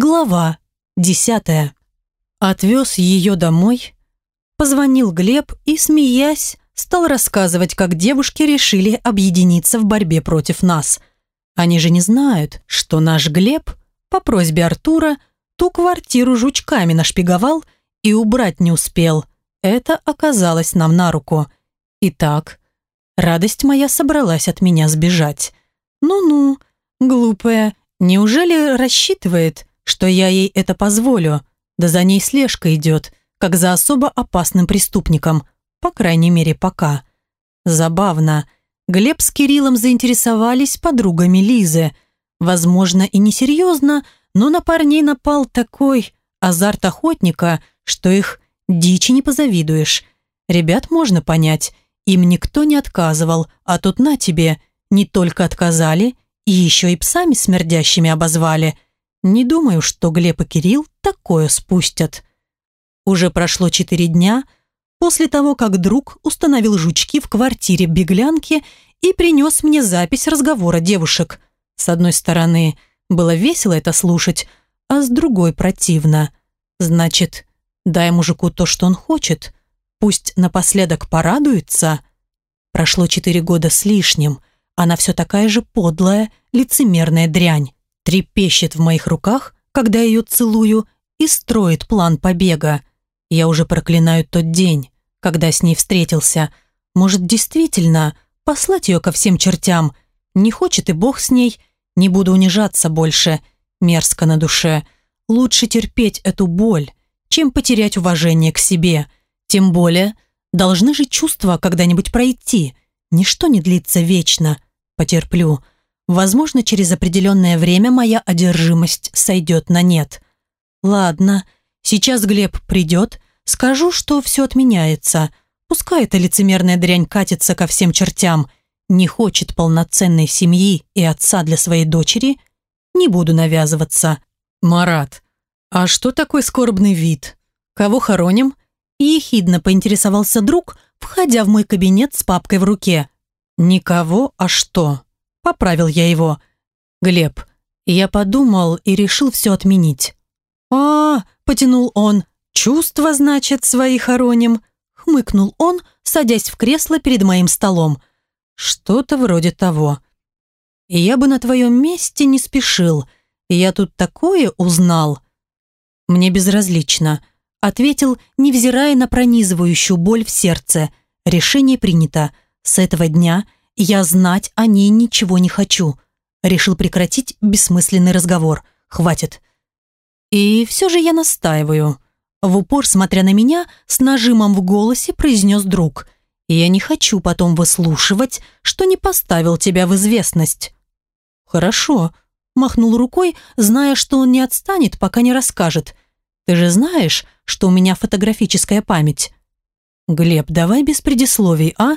Глава десятая. Отвез ее домой, позвонил Глеб и, смеясь, стал рассказывать, как девушки решили объединиться в борьбе против нас. Они же не знают, что наш Глеб по просьбе Артура ту квартиру жучками нашпиговал и убрать не успел. Это оказалось нам на руку. Итак, радость моя собралась от меня сбежать. Ну-ну, глупая, неужели рассчитывает, что я ей это позволю? Да за ней слежка идет, как за особо опасным преступником, по крайней мере пока. Забавно, Глеб с Кириллом заинтересовались подругами Лизы. Возможно, и несерьезно, но на парней напал такой азарт охотника, что их дичи не позавидуешь. Ребят можно понять, им никто не отказывал, а тут на тебе, не только отказали, и еще и псами смердящими обозвали. Не думаю, что Глеб и Кирилл такое спустят. Уже прошло четыре дня после того, как друг установил жучки в квартире беглянки и принес мне запись разговора девушек. С одной стороны, было весело это слушать, а с другой противно. Значит, дай мужику то, что он хочет – Пусть напоследок порадуется. Прошло четыре года с лишним. Она все такая же подлая, лицемерная дрянь. Трепещет в моих руках, когда ее целую, и строит план побега. Я уже проклинаю тот день, когда с ней встретился. Может, действительно послать ее ко всем чертям? Не хочет и бог с ней. Не буду унижаться больше. Мерзко на душе. Лучше терпеть эту боль, чем потерять уважение к себе. Тем более, должны же чувства когда-нибудь пройти. Ничто не длится вечно. Потерплю. Возможно, через определенное время моя одержимость сойдет на нет. Ладно, сейчас Глеб придет, скажу, что все отменяется. Пускай эта лицемерная дрянь катится ко всем чертям. Не хочет полноценной семьи и отца для своей дочери. Не буду навязываться. Марат, а что такой скорбный вид? Кого хороним? ехидно поинтересовался друг, входя в мой кабинет с папкой в руке. «Никого, а что?» – поправил я его. «Глеб, я подумал и решил все отменить». «А, -а – потянул он, – чувства, значит, свои хороним», – хмыкнул он, садясь в кресло перед моим столом. «Что-то вроде того». «Я бы на твоем месте не спешил. Я тут такое узнал». «Мне безразлично», – Ответил, невзирая на пронизывающую боль в сердце. Решение принято. С этого дня я знать о ней ничего не хочу. Решил прекратить бессмысленный разговор. Хватит. И все же я настаиваю. В упор, смотря на меня, с нажимом в голосе произнес друг. «Я не хочу потом выслушивать, что не поставил тебя в известность». «Хорошо», – махнул рукой, зная, что он не отстанет, пока не расскажет. «Ты же знаешь, что у меня фотографическая память. Глеб, давай без предисловий, а?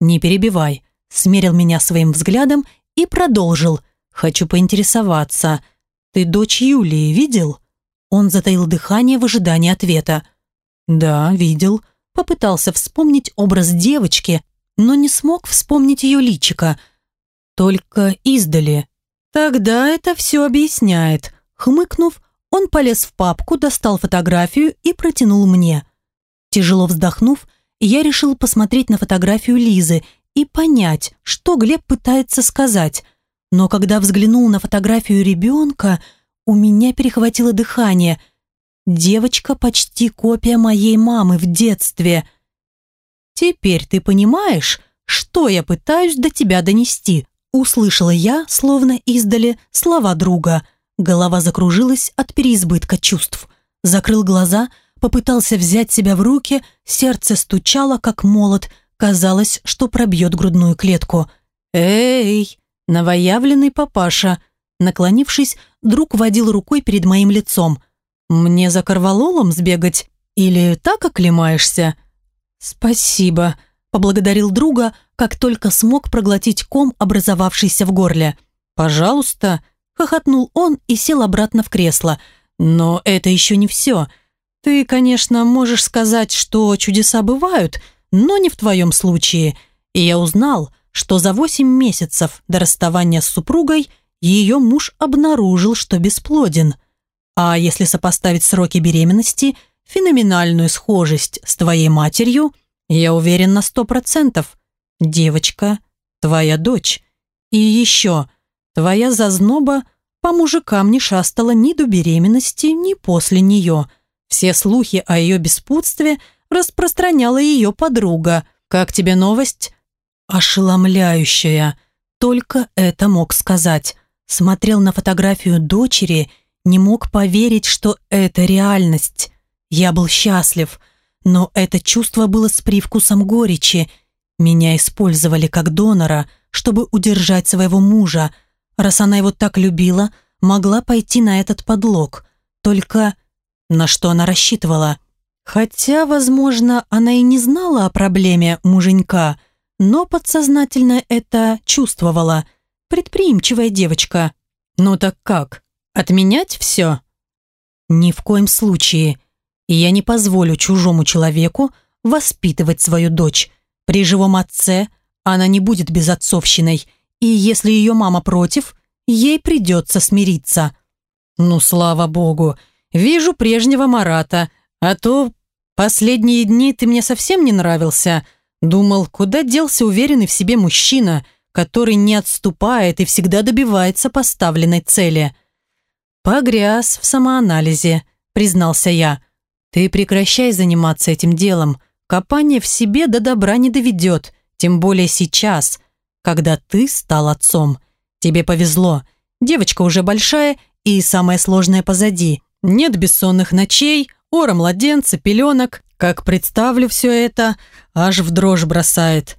Не перебивай. Смерил меня своим взглядом и продолжил. Хочу поинтересоваться. Ты дочь Юлии видел? Он затаил дыхание в ожидании ответа. Да, видел. Попытался вспомнить образ девочки, но не смог вспомнить ее личико. Только издали. Тогда это все объясняет. Хмыкнув, он полез в папку, достал фотографию и протянул мне. Тяжело вздохнув, я решил посмотреть на фотографию Лизы и понять, что Глеб пытается сказать. Но когда взглянул на фотографию ребенка, у меня перехватило дыхание. Девочка почти копия моей мамы в детстве. «Теперь ты понимаешь, что я пытаюсь до тебя донести?» Услышала я, словно издали, слова друга – Голова закружилась от переизбытка чувств. Закрыл глаза, попытался взять себя в руки, сердце стучало, как молот, казалось, что пробьет грудную клетку. «Эй, новоявленный папаша!» Наклонившись, друг водил рукой перед моим лицом. «Мне за корвалолом сбегать? Или так оклемаешься?» «Спасибо», — поблагодарил друга, как только смог проглотить ком, образовавшийся в горле. «Пожалуйста», Хохотнул он и сел обратно в кресло. «Но это еще не все. Ты, конечно, можешь сказать, что чудеса бывают, но не в твоем случае. И я узнал, что за восемь месяцев до расставания с супругой ее муж обнаружил, что бесплоден. А если сопоставить сроки беременности, феноменальную схожесть с твоей матерью, я уверен на сто процентов. Девочка, твоя дочь. И еще, твоя зазноба по мужикам не шастала ни до беременности, ни после нее. Все слухи о ее беспутстве распространяла ее подруга. Как тебе новость? Ошеломляющая. Только это мог сказать. Смотрел на фотографию дочери, не мог поверить, что это реальность. Я был счастлив, но это чувство было с привкусом горечи. Меня использовали как донора, чтобы удержать своего мужа. Раз она его так любила, могла пойти на этот подлог. Только на что она рассчитывала? Хотя, возможно, она и не знала о проблеме муженька, но подсознательно это чувствовала. Предприимчивая девочка. Ну так как? Отменять все? Ни в коем случае. Я не позволю чужому человеку воспитывать свою дочь. При живом отце она не будет безотцовщиной, и если ее мама против, ей придется смириться. Ну, слава богу, вижу прежнего Марата, а то последние дни ты мне совсем не нравился. Думал, куда делся уверенный в себе мужчина, который не отступает и всегда добивается поставленной цели. «Погряз в самоанализе», — признался я. «Ты прекращай заниматься этим делом. Копание в себе до добра не доведет, тем более сейчас, когда ты стал отцом. Тебе повезло. Девочка уже большая, и самое сложное позади. Нет бессонных ночей, ора младенца, пеленок. Как представлю все это, аж в дрожь бросает.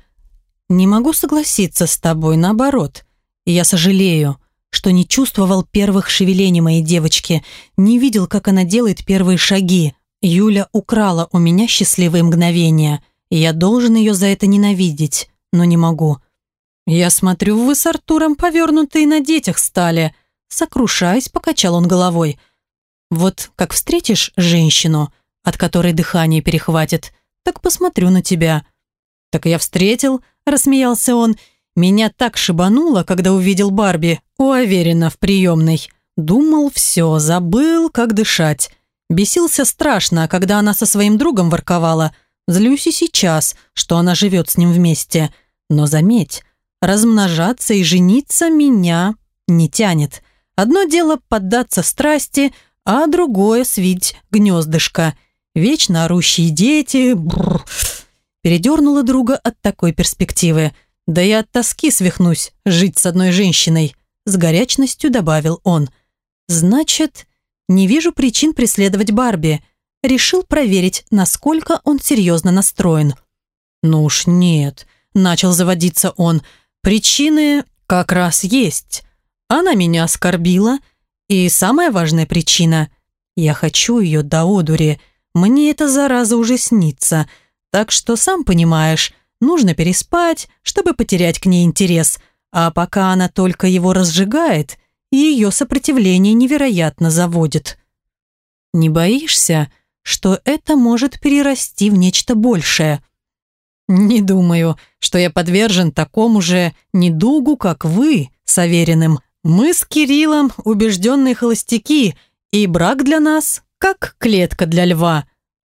Не могу согласиться с тобой, наоборот. Я сожалею, что не чувствовал первых шевелений моей девочки, не видел, как она делает первые шаги. Юля украла у меня счастливые мгновения, и я должен ее за это ненавидеть, но не могу. «Я смотрю, вы с Артуром повернутые на детях стали», сокрушаясь, покачал он головой. «Вот как встретишь женщину, от которой дыхание перехватит, так посмотрю на тебя». «Так я встретил», – рассмеялся он. «Меня так шибануло, когда увидел Барби у Аверина в приемной. Думал, все, забыл, как дышать. Бесился страшно, когда она со своим другом ворковала. Злюсь и сейчас, что она живет с ним вместе. Но заметь, размножаться и жениться меня не тянет. Одно дело поддаться страсти, а другое свить гнездышко. Вечно орущие дети. Бррр. Передернула друга от такой перспективы. Да и от тоски свихнусь жить с одной женщиной. С горячностью добавил он. Значит, не вижу причин преследовать Барби. Решил проверить, насколько он серьезно настроен. Ну уж нет, начал заводиться он. Причины как раз есть. Она меня оскорбила. И самая важная причина. Я хочу ее до одури. Мне эта зараза уже снится. Так что, сам понимаешь, нужно переспать, чтобы потерять к ней интерес. А пока она только его разжигает, ее сопротивление невероятно заводит. Не боишься, что это может перерасти в нечто большее? Не думаю, что я подвержен такому же недугу, как вы, с Авериным. Мы с Кириллом убежденные холостяки, и брак для нас как клетка для льва.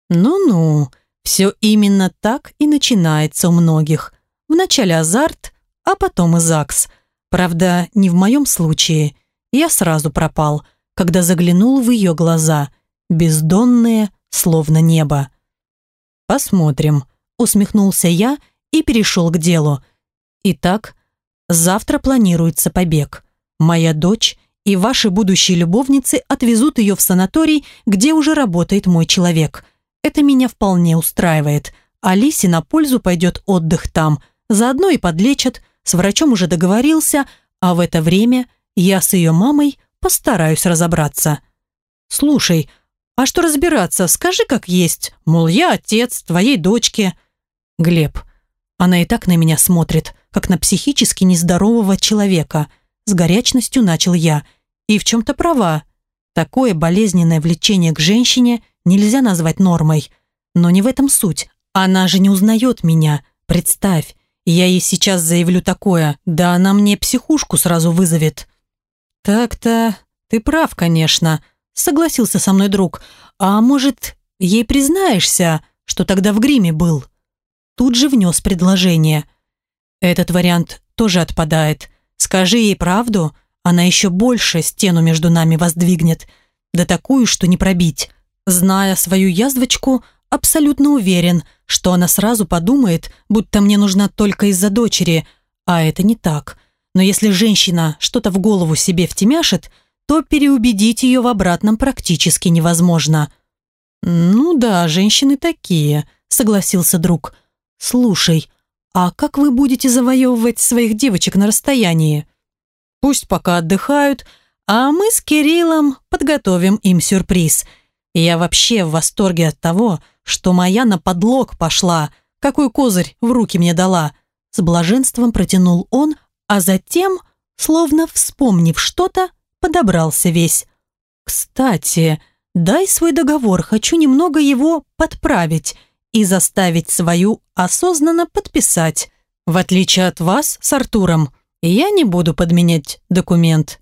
Ну-ну, все именно так и начинается у многих. Вначале азарт, а потом и ЗАГС. Правда, не в моем случае. Я сразу пропал, когда заглянул в ее глаза, бездонные, словно небо. «Посмотрим», — усмехнулся я и перешел к делу. «Итак, завтра планируется побег. Моя дочь и ваши будущие любовницы отвезут ее в санаторий, где уже работает мой человек. Это меня вполне устраивает. Алисе на пользу пойдет отдых там. Заодно и подлечат. С врачом уже договорился, а в это время я с ее мамой постараюсь разобраться. Слушай, а что разбираться? Скажи, как есть. Мол, я отец твоей дочки. Глеб, она и так на меня смотрит, как на психически нездорового человека. С горячностью начал я. И в чем-то права. Такое болезненное влечение к женщине – нельзя назвать нормой. Но не в этом суть. Она же не узнает меня. Представь, я ей сейчас заявлю такое, да она мне психушку сразу вызовет. Так-то ты прав, конечно, согласился со мной друг. А может, ей признаешься, что тогда в гриме был? Тут же внес предложение. Этот вариант тоже отпадает. Скажи ей правду, она еще больше стену между нами воздвигнет. Да такую, что не пробить. Зная свою язвочку, абсолютно уверен, что она сразу подумает, будто мне нужна только из-за дочери, а это не так. Но если женщина что-то в голову себе втемяшет, то переубедить ее в обратном практически невозможно. «Ну да, женщины такие», — согласился друг. «Слушай, а как вы будете завоевывать своих девочек на расстоянии?» «Пусть пока отдыхают, а мы с Кириллом подготовим им сюрприз. Я вообще в восторге от того, что моя на подлог пошла, какой козырь в руки мне дала». С блаженством протянул он, а затем, словно вспомнив что-то, подобрался весь. «Кстати, дай свой договор, хочу немного его подправить и заставить свою осознанно подписать. В отличие от вас с Артуром, я не буду подменять документ».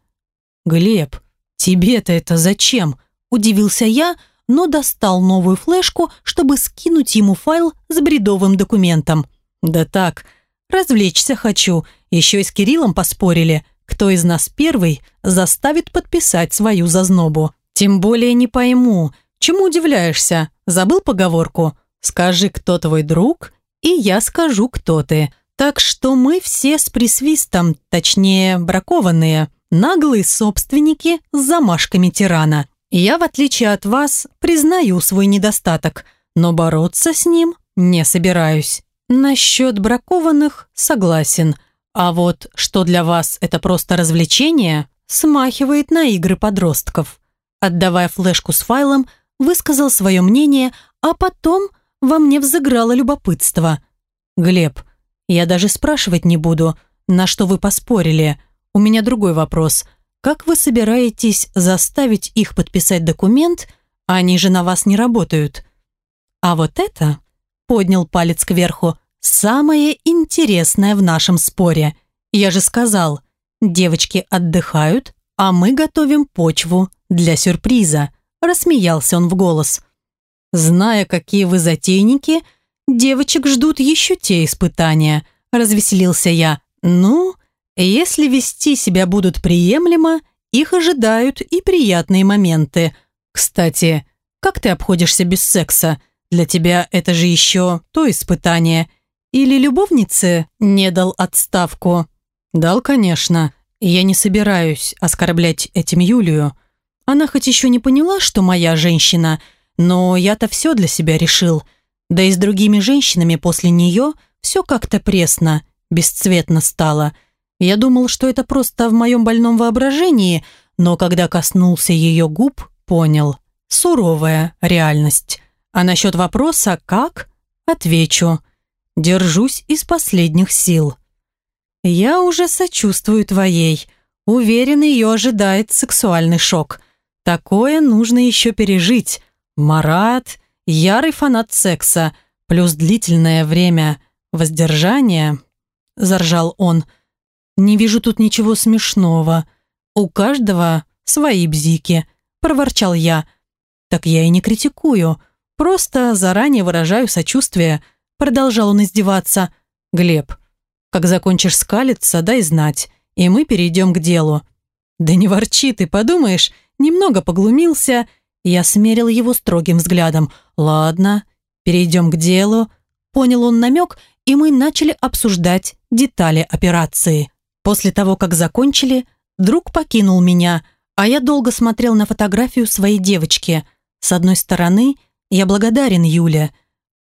«Глеб, тебе-то это зачем?» – удивился я, но достал новую флешку, чтобы скинуть ему файл с бредовым документом. «Да так, развлечься хочу, еще и с Кириллом поспорили» кто из нас первый заставит подписать свою зазнобу. Тем более не пойму, чему удивляешься? Забыл поговорку? Скажи, кто твой друг, и я скажу, кто ты. Так что мы все с присвистом, точнее, бракованные, наглые собственники с замашками тирана. Я, в отличие от вас, признаю свой недостаток, но бороться с ним не собираюсь. Насчет бракованных согласен – а вот что для вас это просто развлечение, смахивает на игры подростков. Отдавая флешку с файлом, высказал свое мнение, а потом во мне взыграло любопытство. «Глеб, я даже спрашивать не буду, на что вы поспорили. У меня другой вопрос. Как вы собираетесь заставить их подписать документ, они же на вас не работают?» «А вот это...» — поднял палец кверху самое интересное в нашем споре. Я же сказал, девочки отдыхают, а мы готовим почву для сюрприза. Рассмеялся он в голос. Зная, какие вы затейники, девочек ждут еще те испытания. Развеселился я. Ну, если вести себя будут приемлемо, их ожидают и приятные моменты. Кстати, как ты обходишься без секса? Для тебя это же еще то испытание – или любовнице не дал отставку? Дал, конечно. Я не собираюсь оскорблять этим Юлию. Она хоть еще не поняла, что моя женщина, но я-то все для себя решил. Да и с другими женщинами после нее все как-то пресно, бесцветно стало. Я думал, что это просто в моем больном воображении, но когда коснулся ее губ, понял. Суровая реальность. А насчет вопроса «как?» отвечу – Держусь из последних сил. Я уже сочувствую твоей. Уверен, ее ожидает сексуальный шок. Такое нужно еще пережить. Марат – ярый фанат секса, плюс длительное время воздержания. Заржал он. Не вижу тут ничего смешного. У каждого свои бзики, проворчал я. Так я и не критикую, просто заранее выражаю сочувствие – Продолжал он издеваться. «Глеб, как закончишь скалиться, дай знать, и мы перейдем к делу». «Да не ворчи ты, подумаешь, немного поглумился». Я смерил его строгим взглядом. «Ладно, перейдем к делу». Понял он намек, и мы начали обсуждать детали операции. После того, как закончили, друг покинул меня, а я долго смотрел на фотографию своей девочки. С одной стороны, я благодарен Юле –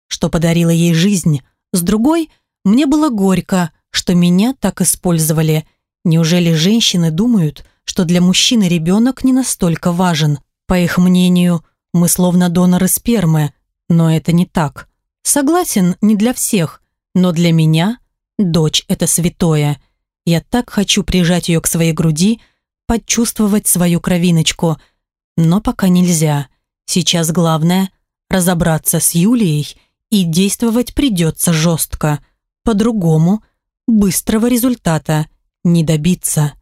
что подарила ей жизнь. С другой, мне было горько, что меня так использовали. Неужели женщины думают, что для мужчины ребенок не настолько важен? По их мнению, мы словно доноры спермы, но это не так. Согласен, не для всех, но для меня дочь – это святое. Я так хочу прижать ее к своей груди, почувствовать свою кровиночку, но пока нельзя. Сейчас главное – разобраться с Юлией – и действовать придется жестко. По-другому быстрого результата не добиться.